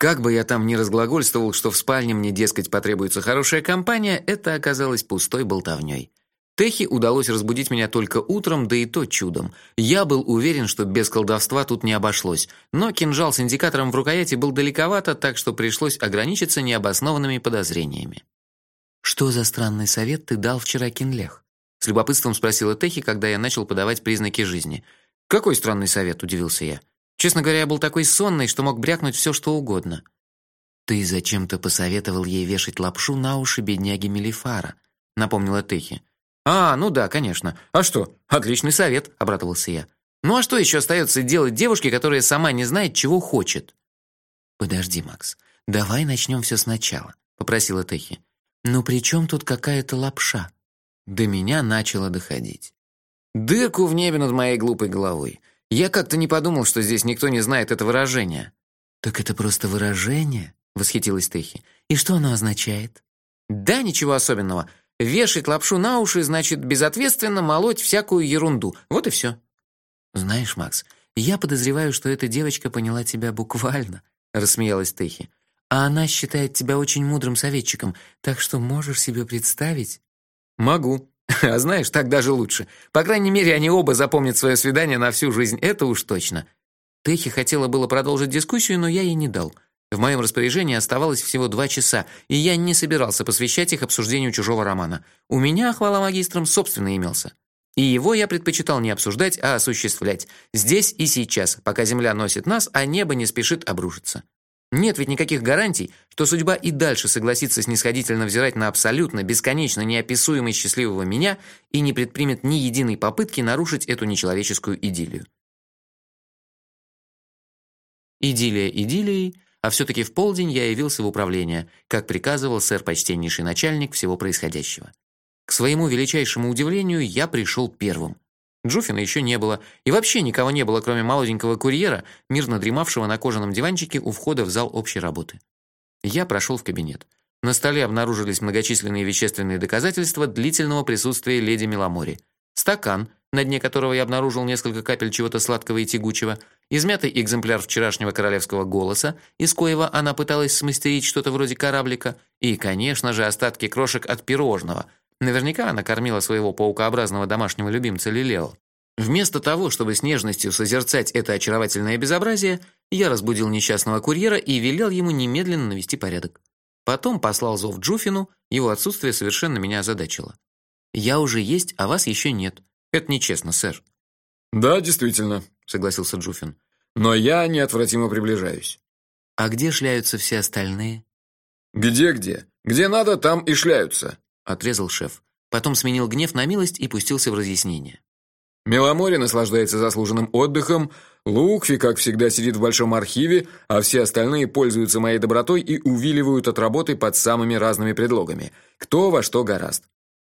Как бы я там ни разглагольствовал, что в спальне мне, дескать, потребуется хорошая компания, это оказалось пустой болтовней. Техи удалось разбудить меня только утром, да и то чудом. Я был уверен, что без колдовства тут не обошлось, но кинжал с индикатором в рукояти был далековато, так что пришлось ограничиться необоснованными подозрениями. Что за странный совет ты дал вчера Кинлех? С любопытством спросила Техи, когда я начал подавать признаки жизни. Какой странный совет, удивился я. Честно говоря, я был такой сонный, что мог брякнуть все, что угодно. Ты зачем-то посоветовал ей вешать лапшу на уши бедняги Мелифара, напомнила Техи. А, ну да, конечно. А что? Отличный совет, обрадовался я. Ну а что еще остается делать девушке, которая сама не знает, чего хочет? Подожди, Макс. Давай начнем все сначала, попросила Техи. Ну при чем тут какая-то лапша? До меня начало доходить. Дырку в небе над моей глупой головой. Я как-то не подумал, что здесь никто не знает это выражение. Так это просто выражение, восхитилась Техи. И что оно означает? Да ничего особенного. Вешать лапшу на уши значит безответственно молоть всякую ерунду. Вот и все. Знаешь, Макс, я подозреваю, что эта девочка поняла тебя буквально, рассмеялась Техи. А она считает тебя очень мудрым советчиком, так что можешь себе представить? Могу. А знаешь, так даже лучше. По крайней мере, они оба запомнят свое свидание на всю жизнь, это уж точно. Техи хотела было продолжить дискуссию, но я ей не дал. В моем распоряжении оставалось всего два часа, и я не собирался посвящать их обсуждению чужого романа. У меня, хвала магистрам, собственный имелся. И его я предпочитал не обсуждать, а осуществлять. Здесь и сейчас, пока земля носит нас, а небо не спешит обрушиться. Нет ведь никаких гарантий, что судьба и дальше согласится снисходительно взирать на абсолютно бесконечно неописуемый счастливого меня и не предпримет ни единой попытки нарушить эту нечеловеческую идиллию. Идиллия идиллией, а все таки в полдень я явился в управление, как приказывал сэр почтеннейший начальник всего происходящего. К своему величайшему удивлению, я пришел первым. Джуфина еще не было, и вообще никого не было, кроме молоденького курьера, мирно дремавшего на кожаном диванчике у входа в зал общей работы. Я прошел в кабинет. На столе обнаружились многочисленные вещественные доказательства длительного присутствия леди Меламори. Стакан, на дне которого я обнаружил несколько капель чего-то сладкого и тягучего, измятый экземпляр вчерашнего королевского голоса, из коего она пыталась смастерить что-то вроде кораблика, и, конечно же, остатки крошек от пирожного – Наверняка она кормила своего паукообразного домашнего любимца Лилео. Вместо того, чтобы с нежностью созерцать это очаровательное безобразие, я разбудил несчастного курьера и велел ему немедленно навести порядок. Потом послал зов Джуфину, его отсутствие совершенно меня озадачило. Я уже есть, а вас еще нет. Это нечестно, сэр. Да, действительно, согласился Джуфин. Но я неотвратимо приближаюсь. А где шляются все остальные? Где где? Где надо, там и шляются отрезал шеф. Потом сменил гнев на милость и пустился в разъяснение. Меломори наслаждается заслуженным отдыхом, Лукфи, как всегда, сидит в большом архиве, а все остальные пользуются моей добротой и увиливают от работы под самыми разными предлогами. Кто во что гораст.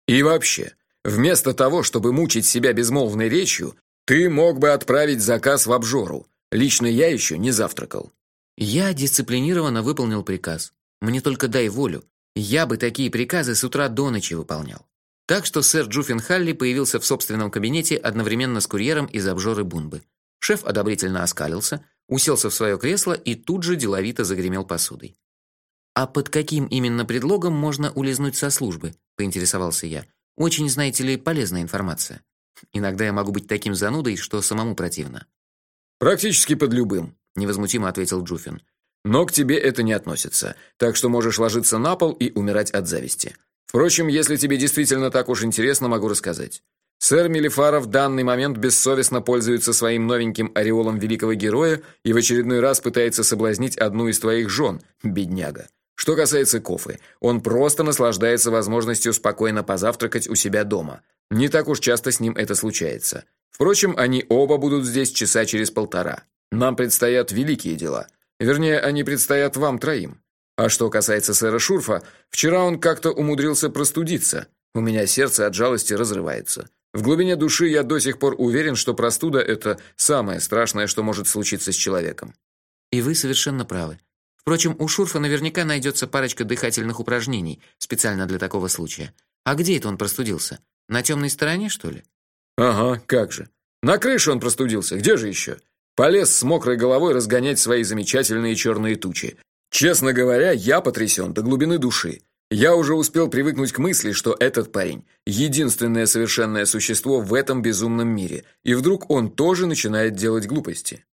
И вообще, вместо того, чтобы мучить себя безмолвной речью, ты мог бы отправить заказ в обжору. Лично я еще не завтракал. Я дисциплинированно выполнил приказ. Мне только дай волю, я бы такие приказы с утра до ночи выполнял. Так что сэр Джуффин Халли появился в собственном кабинете одновременно с курьером из обжоры Бунбы. Шеф одобрительно оскалился, уселся в свое кресло и тут же деловито загремел посудой. А под каким именно предлогом можно улизнуть со службы? поинтересовался я. Очень, знаете ли, полезная информация. Иногда я могу быть таким занудой, что самому противно. Практически под любым, невозмутимо ответил Джуфин. Но к тебе это не относится, так что можешь ложиться на пол и умирать от зависти. Впрочем, если тебе действительно так уж интересно, могу рассказать. Сэр Мелифаров в данный момент бессовестно пользуется своим новеньким ореолом великого героя и в очередной раз пытается соблазнить одну из твоих жен, бедняга. Что касается Кофы, он просто наслаждается возможностью спокойно позавтракать у себя дома. Не так уж часто с ним это случается. Впрочем, они оба будут здесь часа через полтора. Нам предстоят великие дела. Вернее, они предстоят вам троим. А что касается сэра Шурфа, вчера он как-то умудрился простудиться. У меня сердце от жалости разрывается. В глубине души я до сих пор уверен, что простуда это самое страшное, что может случиться с человеком. И вы совершенно правы. Впрочем, у Шурфа наверняка найдется парочка дыхательных упражнений специально для такого случая. А где это он простудился? На темной стороне, что ли? Ага, как же. На крыше он простудился. Где же еще? Полез с мокрой головой разгонять свои замечательные черные тучи. Честно говоря, я потрясен до глубины души. Я уже успел привыкнуть к мысли, что этот парень единственное совершенное существо в этом безумном мире, и вдруг он тоже начинает делать глупости.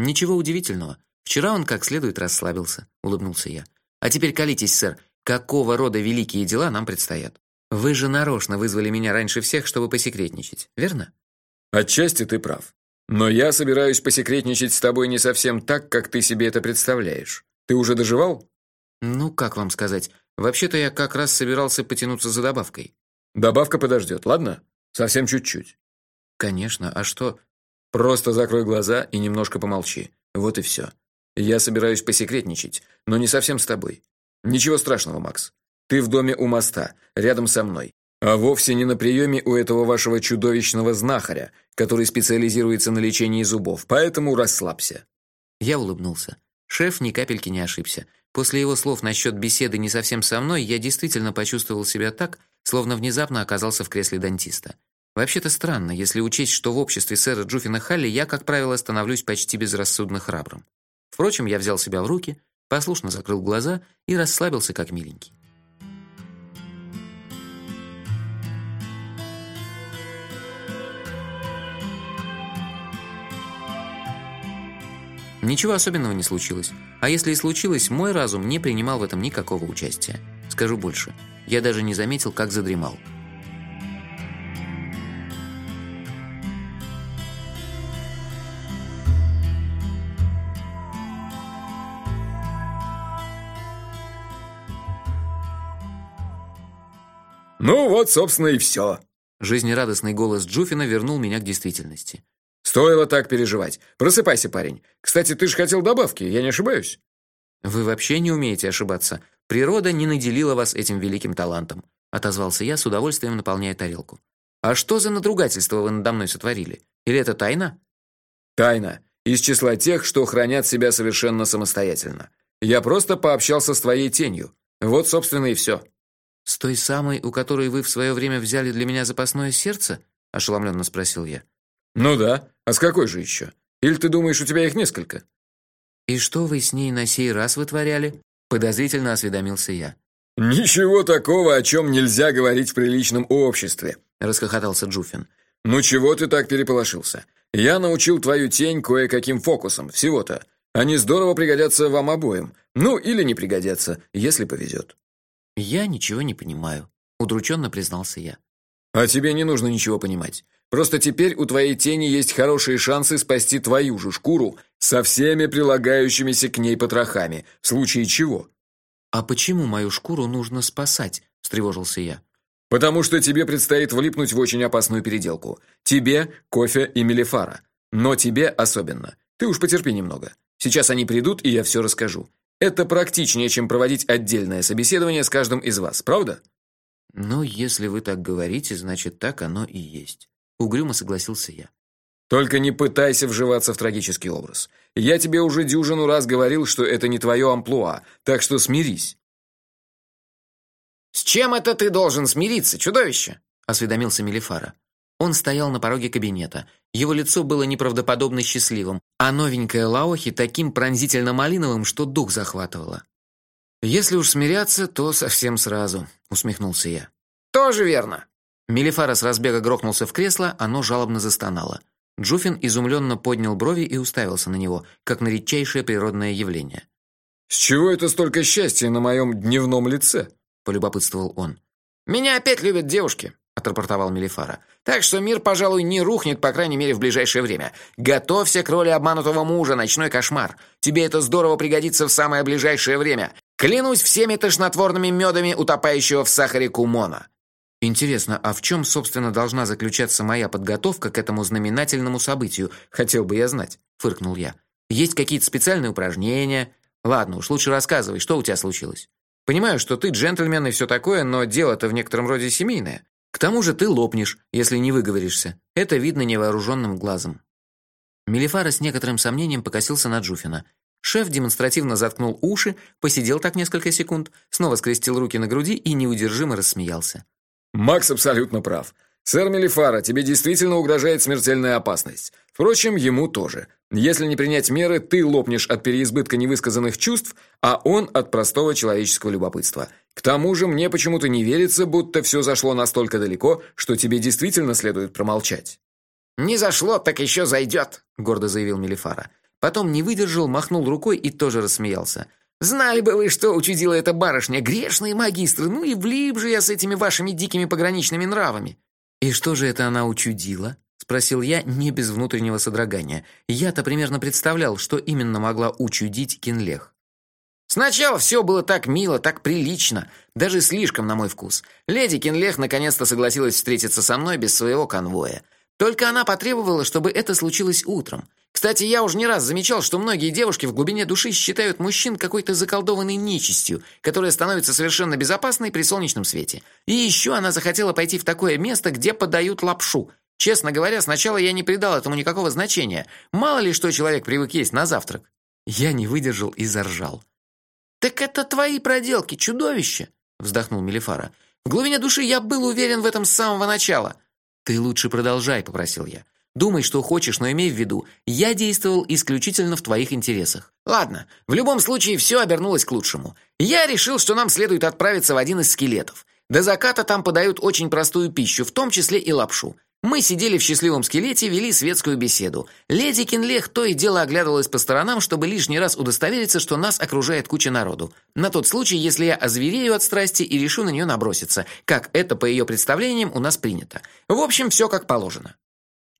Ничего удивительного. Вчера он как следует расслабился, улыбнулся я. А теперь колитесь, сэр, какого рода великие дела нам предстоят? Вы же нарочно вызвали меня раньше всех, чтобы посекретничать, верно? Отчасти ты прав. Но я собираюсь посекретничать с тобой не совсем так, как ты себе это представляешь. Ты уже доживал? Ну, как вам сказать? Вообще-то я как раз собирался потянуться за добавкой. Добавка подождет, ладно? Совсем чуть-чуть. Конечно, а что? Просто закрой глаза и немножко помолчи. Вот и все. Я собираюсь посекретничать, но не совсем с тобой. Ничего страшного, Макс. Ты в доме у моста, рядом со мной. А вовсе не на приеме у этого вашего чудовищного знахаря, который специализируется на лечении зубов. Поэтому расслабься. Я улыбнулся. Шеф ни капельки не ошибся. После его слов насчет беседы не совсем со мной, я действительно почувствовал себя так, словно внезапно оказался в кресле дантиста. Вообще-то странно, если учесть, что в обществе сэра Джуфина Халли я, как правило, становлюсь почти безрассудно храбрым. Впрочем, я взял себя в руки, послушно закрыл глаза и расслабился как миленький. Ничего особенного не случилось. А если и случилось, мой разум не принимал в этом никакого участия. Скажу больше, я даже не заметил, как задремал. Ну вот, собственно, и все. Жизнерадостный голос Джуфина вернул меня к действительности. Стоило так переживать. Просыпайся, парень. Кстати, ты же хотел добавки, я не ошибаюсь? Вы вообще не умеете ошибаться. Природа не наделила вас этим великим талантом, отозвался я с удовольствием, наполняя тарелку. А что за надругательство вы надо мной сотворили? Или это тайна? Тайна из числа тех, что хранят себя совершенно самостоятельно. Я просто пообщался с твоей тенью. Вот, собственно, и все. С той самой, у которой вы в свое время взяли для меня запасное сердце? ошеломленно спросил я. Ну да, а с какой же еще? Или ты думаешь, у тебя их несколько? И что вы с ней на сей раз вытворяли? подозрительно осведомился я. Ничего такого, о чем нельзя говорить в приличном обществе, расхохотался Джуфин. Ну чего ты так переполошился? Я научил твою тень кое-каким фокусам, всего-то. Они здорово пригодятся вам обоим. Ну или не пригодятся, если повезет. Я ничего не понимаю, удрученно признался я. А тебе не нужно ничего понимать. Просто теперь у твоей тени есть хорошие шансы спасти твою же шкуру со всеми прилагающимися к ней потрохами, в случае чего. А почему мою шкуру нужно спасать? встревожился я. Потому что тебе предстоит влипнуть в очень опасную переделку. Тебе, кофе и Мелифара. Но тебе особенно. Ты уж потерпи немного. Сейчас они придут, и я все расскажу. Это практичнее, чем проводить отдельное собеседование с каждым из вас, правда? Ну, если вы так говорите, значит, так оно и есть, угрюмо согласился я. Только не пытайся вживаться в трагический образ. Я тебе уже дюжину раз говорил, что это не твое амплуа, так что смирись. С чем это ты должен смириться, чудовище? осведомился Мелифара. Он стоял на пороге кабинета. Его лицо было неправдоподобно счастливым, а новенькая Лаохи таким пронзительно малиновым, что дух захватывало. Если уж смиряться, то совсем сразу, усмехнулся я. Тоже верно. Мелифара с разбега грохнулся в кресло, оно жалобно застонало. Джуфин изумленно поднял брови и уставился на него, как на редчайшее природное явление. С чего это столько счастья на моем дневном лице? полюбопытствовал он. Меня опять любят девушки отрапортовал Мелифара. Так что мир, пожалуй, не рухнет, по крайней мере, в ближайшее время. Готовься к роли обманутого мужа, ночной кошмар. Тебе это здорово пригодится в самое ближайшее время. Клянусь всеми тошнотворными медами утопающего в сахаре кумона. Интересно, а в чем, собственно, должна заключаться моя подготовка к этому знаменательному событию? Хотел бы я знать, фыркнул я. Есть какие-то специальные упражнения? Ладно, уж лучше рассказывай, что у тебя случилось. Понимаю, что ты джентльмен и все такое, но дело-то в некотором роде семейное. К тому же ты лопнешь, если не выговоришься. Это видно невооруженным глазом. Мелифара с некоторым сомнением покосился на Джуфина. Шеф демонстративно заткнул уши, посидел так несколько секунд, снова скрестил руки на груди и неудержимо рассмеялся. Макс абсолютно прав. Сэр Мелифара, тебе действительно угрожает смертельная опасность. Впрочем, ему тоже. Если не принять меры, ты лопнешь от переизбытка невысказанных чувств, а он от простого человеческого любопытства. К тому же, мне почему-то не верится, будто все зашло настолько далеко, что тебе действительно следует промолчать. Не зашло, так еще зайдет», — гордо заявил Мелифара. Потом не выдержал, махнул рукой и тоже рассмеялся. Знали бы вы, что учудила эта барышня, грешные магистры. Ну и влип же я с этими вашими дикими пограничными нравами. И что же это она учудила? спросил я не без внутреннего содрогания. Я-то примерно представлял, что именно могла учудить Кинлех. Сначала все было так мило, так прилично, даже слишком на мой вкус. Леди Кинлех наконец-то согласилась встретиться со мной без своего конвоя. Только она потребовала, чтобы это случилось утром. Кстати, я уже не раз замечал, что многие девушки в глубине души считают мужчин какой-то заколдованной нечистью, которая становится совершенно безопасной при солнечном свете. И еще она захотела пойти в такое место, где подают лапшу. Честно говоря, сначала я не придал этому никакого значения. Мало ли что человек привык есть на завтрак. Я не выдержал и заржал. Так это твои проделки, чудовище, вздохнул Мелифара. В глубине души я был уверен в этом с самого начала. Ты лучше продолжай, попросил я. Думай, что хочешь, но имей в виду, я действовал исключительно в твоих интересах. Ладно, в любом случае все обернулось к лучшему. Я решил, что нам следует отправиться в один из скелетов. До заката там подают очень простую пищу, в том числе и лапшу. Мы сидели в счастливом скелете, вели светскую беседу. Леди Кинлех то и дело оглядывалась по сторонам, чтобы лишний раз удостовериться, что нас окружает куча народу. На тот случай, если я озверею от страсти и решу на нее наброситься, как это по ее представлениям у нас принято. В общем, все как положено.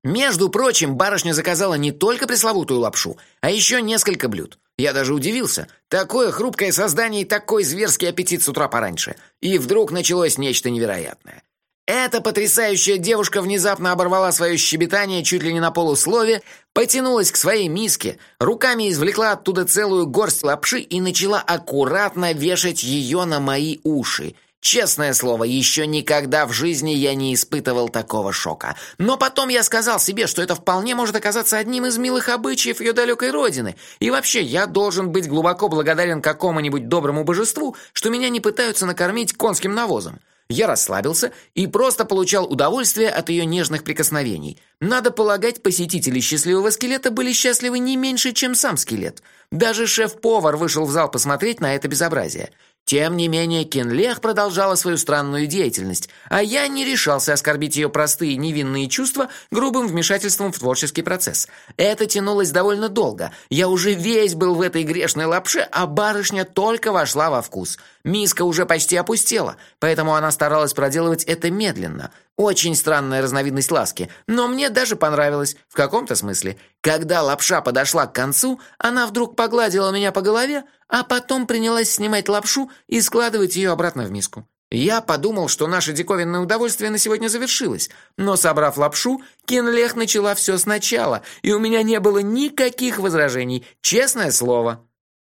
Между прочим, барышня заказала не только пресловутую лапшу, а еще несколько блюд. Я даже удивился. Такое хрупкое создание и такой зверский аппетит с утра пораньше. И вдруг началось нечто невероятное. Эта потрясающая девушка внезапно оборвала свое щебетание чуть ли не на полуслове, потянулась к своей миске, руками извлекла оттуда целую горсть лапши и начала аккуратно вешать ее на мои уши. Честное слово, еще никогда в жизни я не испытывал такого шока. Но потом я сказал себе, что это вполне может оказаться одним из милых обычаев ее далекой родины. И вообще, я должен быть глубоко благодарен какому-нибудь доброму божеству, что меня не пытаются накормить конским навозом. Я расслабился и просто получал удовольствие от ее нежных прикосновений. Надо полагать, посетители счастливого скелета были счастливы не меньше, чем сам скелет. Даже шеф-повар вышел в зал посмотреть на это безобразие. Тем не менее, Кенлех продолжала свою странную деятельность, а я не решался оскорбить ее простые невинные чувства грубым вмешательством в творческий процесс. Это тянулось довольно долго. Я уже весь был в этой грешной лапше, а барышня только вошла во вкус. Миска уже почти опустела, поэтому она старалась проделывать это медленно. Очень странная разновидность ласки, но мне даже понравилось в каком-то смысле. Когда лапша подошла к концу, она вдруг погладила меня по голове, а потом принялась снимать лапшу и складывать ее обратно в миску. Я подумал, что наше диковинное удовольствие на сегодня завершилось, но собрав лапшу, Кинлех начала все сначала, и у меня не было никаких возражений, честное слово.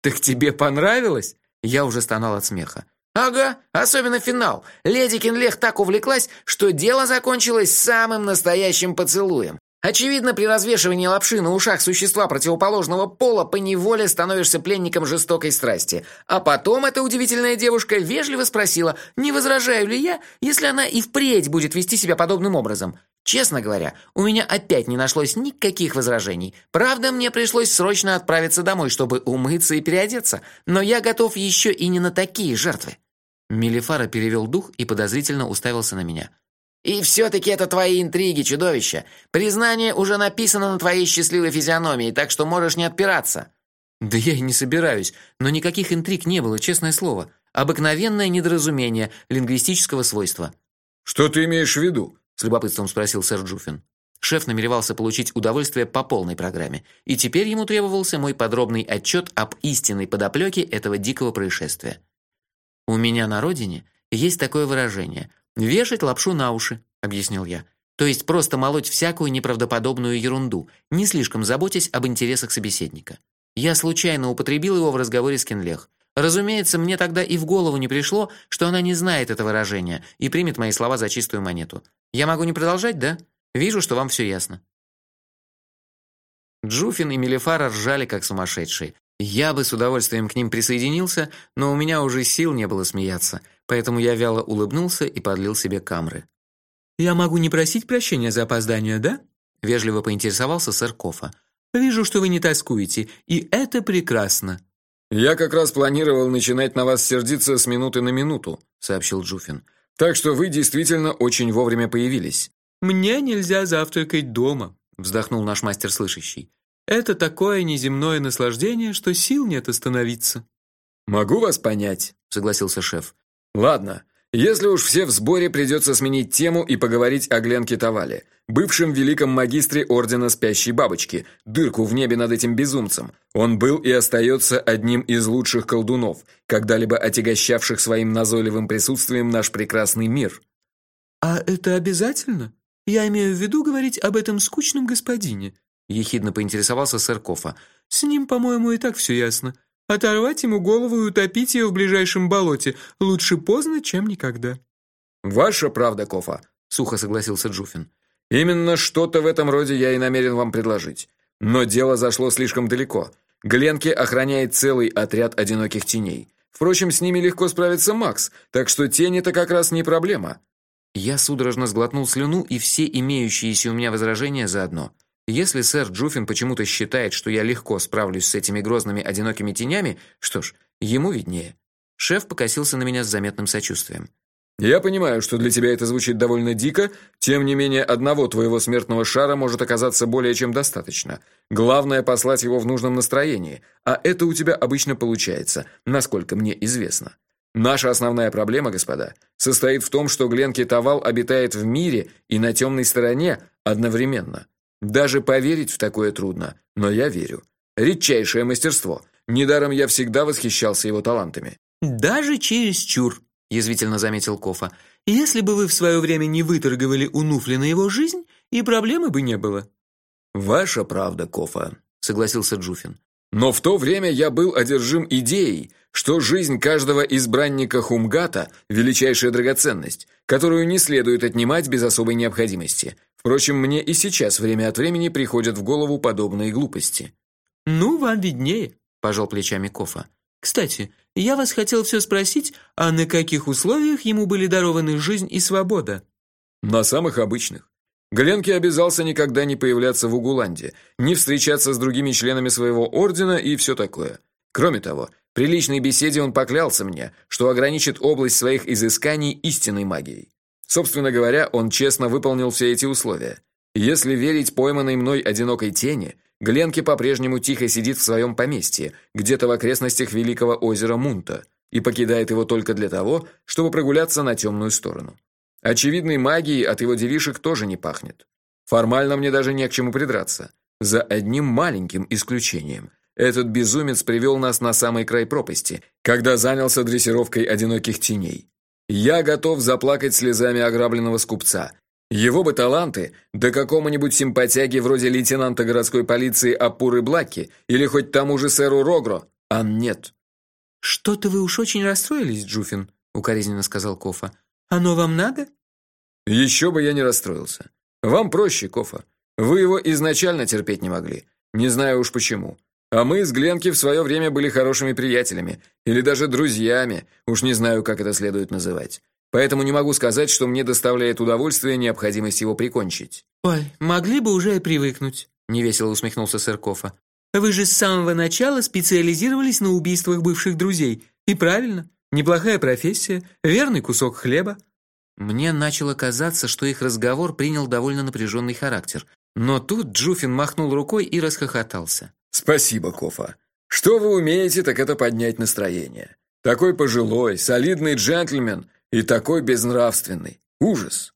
Так тебе понравилось? Я уже стонал от смеха. Ага, особенно финал. Леди Кинлех так увлеклась, что дело закончилось самым настоящим поцелуем. Очевидно, при развешивании лапши на ушах существа противоположного пола поневоле становишься пленником жестокой страсти. А потом эта удивительная девушка вежливо спросила, не возражаю ли я, если она и впредь будет вести себя подобным образом. Честно говоря, у меня опять не нашлось никаких возражений. Правда, мне пришлось срочно отправиться домой, чтобы умыться и переодеться, но я готов еще и не на такие жертвы. Мелифара перевел дух и подозрительно уставился на меня. И все-таки это твои интриги, чудовище. Признание уже написано на твоей счастливой физиономии, так что можешь не отпираться. Да я и не собираюсь, но никаких интриг не было, честное слово. Обыкновенное недоразумение лингвистического свойства. Что ты имеешь в виду? с любопытством спросил сэр Джуфин. Шеф намеревался получить удовольствие по полной программе, и теперь ему требовался мой подробный отчет об истинной подоплеке этого дикого происшествия. У меня на родине есть такое выражение: Вешать лапшу на уши, объяснил я. То есть просто молоть всякую неправдоподобную ерунду, не слишком заботясь об интересах собеседника. Я случайно употребил его в разговоре с Кенлех. Разумеется, мне тогда и в голову не пришло, что она не знает это выражения и примет мои слова за чистую монету. Я могу не продолжать, да? Вижу, что вам все ясно. Джуфин и Мелифара ржали как сумасшедшие. Я бы с удовольствием к ним присоединился, но у меня уже сил не было смеяться поэтому я вяло улыбнулся и подлил себе камры. Я могу не просить прощения за опоздание, да? вежливо поинтересовался сэр Кофа. Вижу, что вы не тоскуете, и это прекрасно. Я как раз планировал начинать на вас сердиться с минуты на минуту, сообщил Джуфин. Так что вы действительно очень вовремя появились. Мне нельзя завтракать дома, вздохнул наш мастер слышащий. Это такое неземное наслаждение, что сил нет остановиться. Могу вас понять, согласился шеф. Ладно, если уж все в сборе, придется сменить тему и поговорить о Гленке Тавале, бывшем великом магистре ордена Спящей бабочки, дырку в небе над этим безумцем. Он был и остается одним из лучших колдунов, когда-либо отягощавших своим назойливым присутствием наш прекрасный мир. А это обязательно? Я имею в виду говорить об этом скучном господине, ехидно поинтересовался Саркофа. С ним, по-моему, и так все ясно. Оторвать ему голову и утопить ее в ближайшем болоте. Лучше поздно, чем никогда. Ваша правда, Кофа, сухо согласился Джуфин. Именно что-то в этом роде я и намерен вам предложить. Но дело зашло слишком далеко. Гленки охраняет целый отряд одиноких теней. Впрочем, с ними легко справится Макс, так что тени-то как раз не проблема. Я судорожно сглотнул слюну и все имеющиеся у меня возражения заодно. Если сэр Джуфин почему-то считает, что я легко справлюсь с этими грозными одинокими тенями, что ж, ему виднее. Шеф покосился на меня с заметным сочувствием. Я понимаю, что для тебя это звучит довольно дико, тем не менее одного твоего смертного шара может оказаться более чем достаточно. Главное послать его в нужном настроении, а это у тебя обычно получается, насколько мне известно. Наша основная проблема, господа, состоит в том, что Гленки Тавал обитает в мире и на темной стороне одновременно. Даже поверить в такое трудно, но я верю. Редчайшее мастерство. Недаром я всегда восхищался его талантами. Даже через чур, язвительно заметил Кофа. Если бы вы в свое время не выторговали у Нуфлина его жизнь, и проблемы бы не было. Ваша правда, Кофа, согласился Джуфин. Но в то время я был одержим идеей, что жизнь каждого избранника Хумгата величайшая драгоценность, которую не следует отнимать без особой необходимости. Впрочем, мне и сейчас время от времени приходят в голову подобные глупости. Ну, вам виднее, пожал плечами Кофа. Кстати, я вас хотел все спросить, а на каких условиях ему были дарованы жизнь и свобода? На самых обычных. Гленки обязался никогда не появляться в Угуланде, не встречаться с другими членами своего ордена и все такое. Кроме того, при личной беседе он поклялся мне, что ограничит область своих изысканий истинной магией. Собственно говоря, он честно выполнил все эти условия. Если верить пойманной мной одинокой тени, Гленки по-прежнему тихо сидит в своем поместье, где-то в окрестностях великого озера Мунта, и покидает его только для того, чтобы прогуляться на темную сторону. Очевидной магией от его делишек тоже не пахнет. Формально мне даже не к чему придраться, за одним маленьким исключением. Этот безумец привел нас на самый край пропасти, когда занялся дрессировкой одиноких теней. Я готов заплакать слезами ограбленного скупца. Его бы таланты, да какому-нибудь симпатяге вроде лейтенанта городской полиции Апуры Блаки или хоть тому же сэру Рогро, а нет. Что-то вы уж очень расстроились, Джуфин, укоризненно сказал Кофа. Оно вам надо? Еще бы я не расстроился. Вам проще, Кофа. Вы его изначально терпеть не могли. Не знаю уж почему. А мы с Гленки в свое время были хорошими приятелями или даже друзьями, уж не знаю, как это следует называть. Поэтому не могу сказать, что мне доставляет удовольствие необходимость его прикончить. Ой, могли бы уже и привыкнуть, невесело усмехнулся Сыркова. Вы же с самого начала специализировались на убийствах бывших друзей. И правильно, неплохая профессия, верный кусок хлеба. Мне начало казаться, что их разговор принял довольно напряженный характер, но тут Джуфин махнул рукой и расхохотался. Спасибо, Кофа. Что вы умеете, так это поднять настроение. Такой пожилой, солидный джентльмен и такой безнравственный. Ужас.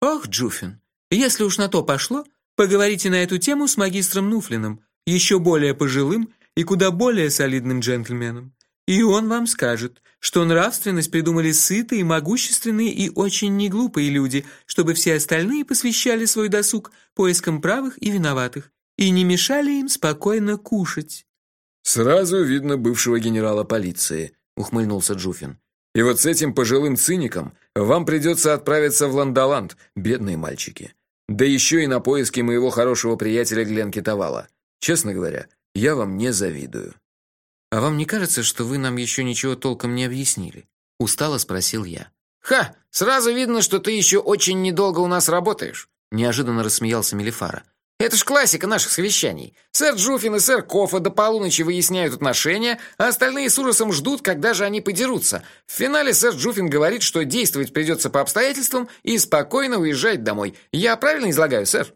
Ох, Джуфин, если уж на то пошло, поговорите на эту тему с магистром Нуфлиным, еще более пожилым и куда более солидным джентльменом. И он вам скажет, что нравственность придумали сытые, могущественные и очень неглупые люди, чтобы все остальные посвящали свой досуг поискам правых и виноватых и не мешали им спокойно кушать. Сразу видно бывшего генерала полиции, ухмыльнулся Джуфин. И вот с этим пожилым циником вам придется отправиться в Ландоланд, бедные мальчики. Да еще и на поиски моего хорошего приятеля Гленки Тавала. Честно говоря, я вам не завидую. А вам не кажется, что вы нам еще ничего толком не объяснили? устало спросил я. Ха, сразу видно, что ты еще очень недолго у нас работаешь, неожиданно рассмеялся Мелифара. Это ж классика наших совещаний. Сэр Джуфин и сэр Кофа до полуночи выясняют отношения, а остальные с ужасом ждут, когда же они подерутся. В финале сэр Джуфин говорит, что действовать придется по обстоятельствам и спокойно уезжать домой. Я правильно излагаю, сэр?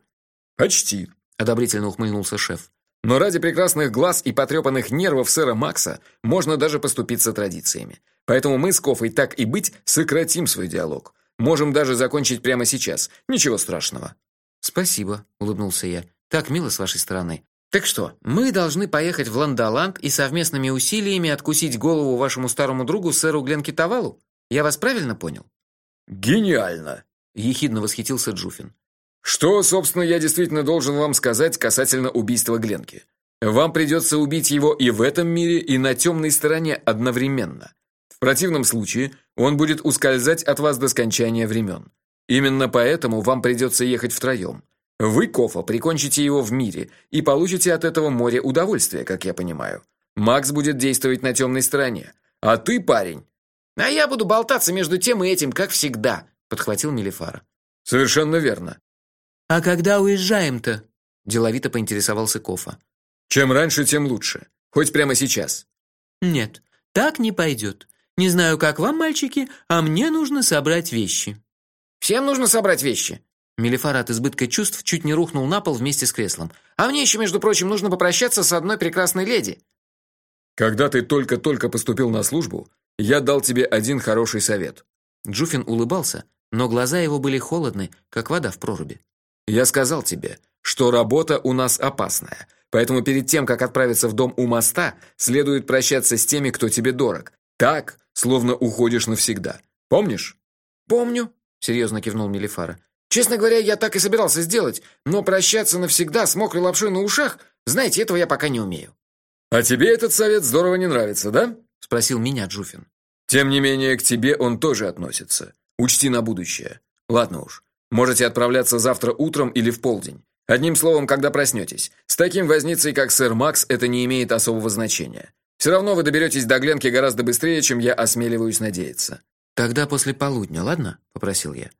Почти, одобрительно ухмыльнулся шеф. Но ради прекрасных глаз и потрепанных нервов сэра Макса можно даже поступиться традициями. Поэтому мы с Кофой так и быть сократим свой диалог. Можем даже закончить прямо сейчас. Ничего страшного. Спасибо, улыбнулся я. Так мило с вашей стороны. Так что, мы должны поехать в Ландоланд и совместными усилиями откусить голову вашему старому другу сэру Гленкитавалу? Я вас правильно понял? Гениально, ехидно восхитился Джуфин. Что, собственно, я действительно должен вам сказать касательно убийства Гленки? Вам придется убить его и в этом мире, и на темной стороне одновременно. В противном случае он будет ускользать от вас до скончания времен. Именно поэтому вам придется ехать втроем. Вы, Кофа, прикончите его в мире и получите от этого море удовольствия, как я понимаю. Макс будет действовать на темной стороне, а ты, парень, а я буду болтаться между тем и этим, как всегда, подхватил Мелифара. Совершенно верно. А когда уезжаем-то? деловито поинтересовался Кофа. Чем раньше, тем лучше. Хоть прямо сейчас. Нет, так не пойдет. Не знаю, как вам, мальчики, а мне нужно собрать вещи. Всем нужно собрать вещи. Мелифар от избытка чувств чуть не рухнул на пол вместе с креслом. А мне еще, между прочим, нужно попрощаться с одной прекрасной леди. Когда ты только-только поступил на службу, я дал тебе один хороший совет. Джуфин улыбался, но глаза его были холодны, как вода в проруби. Я сказал тебе, что работа у нас опасная. Поэтому перед тем, как отправиться в дом у моста, следует прощаться с теми, кто тебе дорог. Так, словно уходишь навсегда. Помнишь? Помню, серьезно кивнул Мелифара. Честно говоря, я так и собирался сделать, но прощаться навсегда с мокрой лапшой на ушах, знаете, этого я пока не умею. А тебе этот совет здорово не нравится, да? спросил меня Джуфин. Тем не менее, к тебе он тоже относится. Учти на будущее. Ладно уж. Можете отправляться завтра утром или в полдень. Одним словом, когда проснетесь. С таким возницей, как сэр Макс, это не имеет особого значения. Все равно вы доберетесь до Гленки гораздо быстрее, чем я осмеливаюсь надеяться. Тогда после полудня, ладно? попросил я.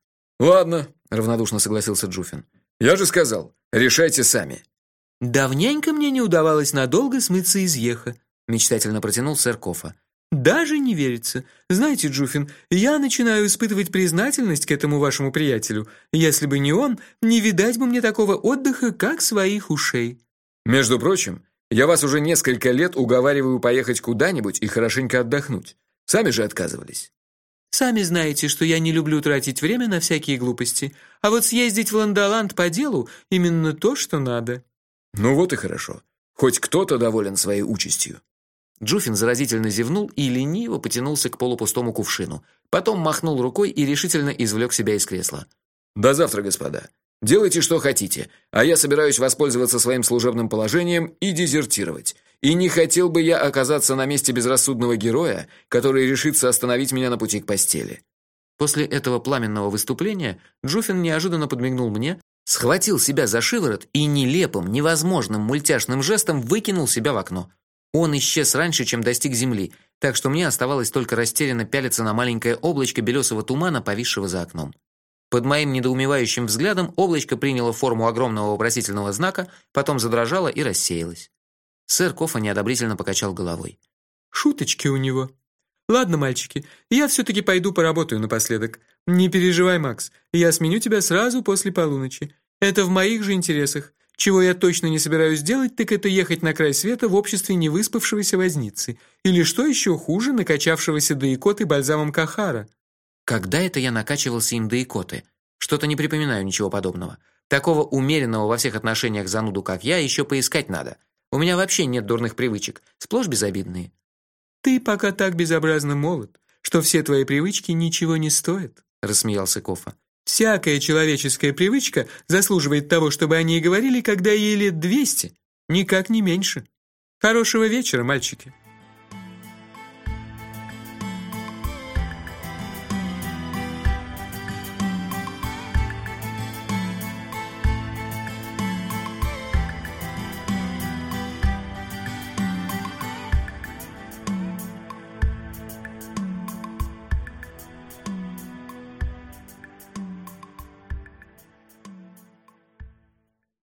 Ладно, равнодушно согласился Джуфин. Я же сказал, решайте сами. Давненько мне не удавалось надолго смыться из Еха, мечтательно протянул сэр Кофа. Даже не верится. Знаете, Джуфин, я начинаю испытывать признательность к этому вашему приятелю. Если бы не он, не видать бы мне такого отдыха, как своих ушей. Между прочим, я вас уже несколько лет уговариваю поехать куда-нибудь и хорошенько отдохнуть. Сами же отказывались. Сами знаете, что я не люблю тратить время на всякие глупости, а вот съездить в Ландоланд по делу именно то, что надо. Ну вот и хорошо. Хоть кто-то доволен своей участью. Джуфин заразительно зевнул и лениво потянулся к полупустому кувшину. Потом махнул рукой и решительно извлек себя из кресла. До завтра, господа. Делайте что хотите, а я собираюсь воспользоваться своим служебным положением и дезертировать. И не хотел бы я оказаться на месте безрассудного героя, который решится остановить меня на пути к постели. После этого пламенного выступления Джуфин неожиданно подмигнул мне, схватил себя за шиворот и нелепым, невозможным мультяшным жестом выкинул себя в окно. Он исчез раньше, чем достиг земли, так что мне оставалось только растерянно пялиться на маленькое облачко белесого тумана, повисшего за окном. Под моим недоумевающим взглядом облачко приняло форму огромного вопросительного знака, потом задрожало и рассеялось. Сэр Кофа неодобрительно покачал головой. Шуточки у него. Ладно, мальчики, я все таки пойду поработаю напоследок. Не переживай, Макс. Я сменю тебя сразу после полуночи. Это в моих же интересах. Чего я точно не собираюсь делать, так это ехать на край света в обществе невыспавшегося возницы, или что еще хуже, накачавшегося до икоты бальзамом Кахара. Когда это я накачивался им до икоты? Что-то не припоминаю ничего подобного. Такого умеренного во всех отношениях зануду, как я, еще поискать надо. У меня вообще нет дурных привычек, сплошь безобидные. Ты пока так безобразно молод, что все твои привычки ничего не стоят, рассмеялся Кофа. Всякая человеческая привычка заслуживает того, чтобы о ней говорили, когда ей лет двести, никак не меньше. Хорошего вечера, мальчики.